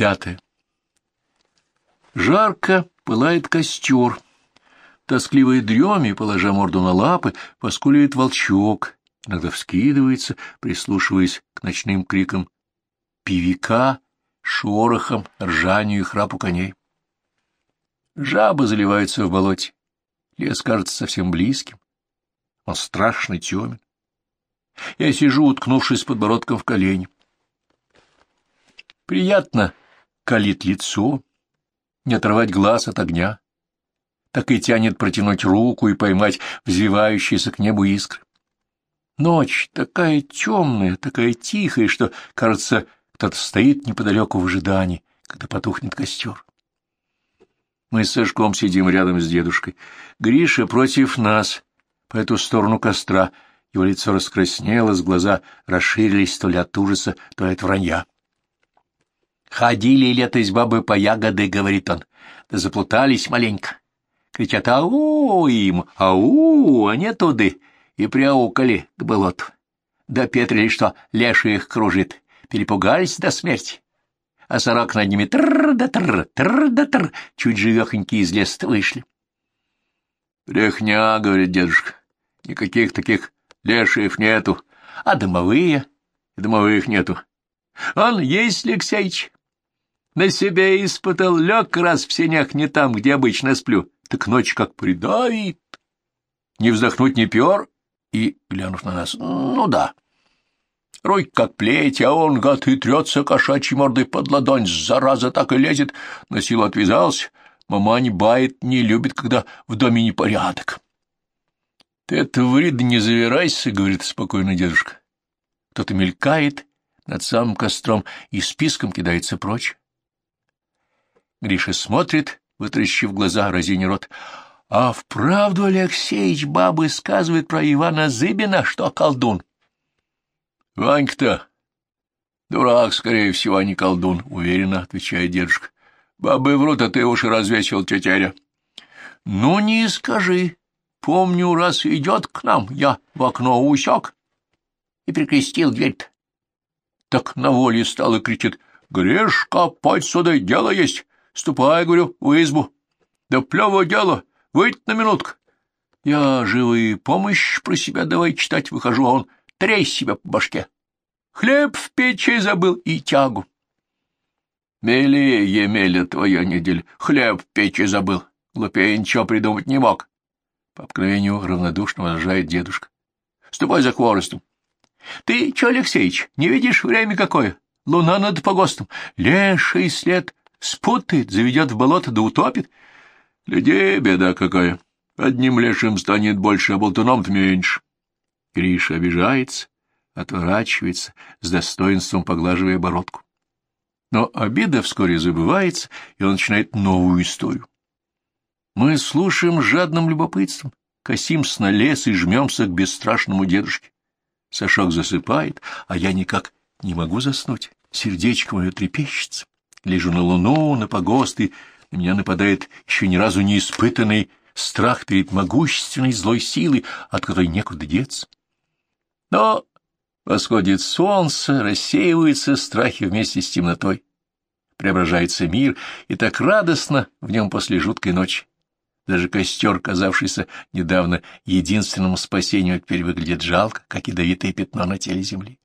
Пятое. Жарко пылает костер. Тоскливой дреме, положа морду на лапы, поскуливает волчок, иногда вскидывается, прислушиваясь к ночным крикам пивика, шорохам, ржанию и храпу коней. Жабы заливаются в болоте. Лес кажется совсем близким. Он страшно темен. Я сижу, уткнувшись подбородком в колени. Приятно калит лицо, не отрывать глаз от огня. Так и тянет протянуть руку и поймать взвивающиеся к небу искры. Ночь такая темная, такая тихая, что, кажется, кто-то стоит неподалеку в ожидании, когда потухнет костер. Мы с Сашком сидим рядом с дедушкой. Гриша против нас, по эту сторону костра. Его лицо раскраснелось, глаза расширились то ли от ужаса, то ли от вранья. «Ходили летось бабы по ягоды», — говорит он, — «да заплутались маленько». Кричат «Ау!» им, «Ау!» они туды и приаукали к болоту. Да петрили, что леший их кружит, перепугались до смерти. А сорок над ними тр-да-тр, тр-да-тр, чуть живехонькие из леса вышли. «Брехня», — говорит дедушка, — «никаких таких лешиев нету, а домовые, домовых нету. Он есть, Алексеич, на себе испытал, лег раз в сенях не там, где обычно сплю, так ночь как придавит. Не вздохнуть не пер, и, глянув на нас, ну да. Руки как плеть, а он, гад, и трется кошачьей мордой под ладонь, зараза так и лезет, на силу отвязался. Мамань бает, не любит, когда в доме непорядок. — Ты это вред не завирайся, — говорит спокойно дедушка. Кто-то мелькает над самым костром и списком кидается прочь. Гриша смотрит, вытрящив глаза, разиня рот. А вправду Алексеич бабы сказывает про Ивана Зыбина, что колдун? — Ванька-то дурак, скорее всего, а не колдун, — уверенно отвечает дедушка. — Бабы врут, а ты уши развесил, тетяря. — Ну, не скажи. Помню, раз идет к нам, я в окно усек и прикрестил дверь-то. Так на воле стал и кричит. — Грешка, подь сюда, дело есть. Ступай, говорю, в избу. Да плевое дело, выйдь на минутку. Я живую помощь про себя давай читать выхожу, а он трей себя по башке. Хлеб в печи забыл и тягу. Мелее, Емеля, твоя неделя, хлеб в печи забыл. Глупее ничего придумать не мог. По обыкновению равнодушно возражает дедушка. Ступай за хворостом. Ты че, Алексеич, не видишь время какое? Луна над погостом. Леший след Спутает, заведет в болото да утопит. Людей беда какая. Одним лешим станет больше, а болтуном-то меньше. Гриша обижается, отворачивается, с достоинством поглаживая бородку. Но обида вскоре забывается, и он начинает новую историю. Мы слушаем жадным любопытством, косимся на лес и жмемся к бесстрашному дедушке. Сашок засыпает, а я никак не могу заснуть. Сердечко мое трепещется. Лежу на луну, на погост, и на меня нападает еще ни разу не испытанный страх перед могущественной злой силой, от которой некуда деться. Но восходит солнце, рассеиваются страхи вместе с темнотой. Преображается мир, и так радостно в нем после жуткой ночи. Даже костер, казавшийся недавно единственным спасением, теперь выглядит жалко, как ядовитое пятно на теле земли.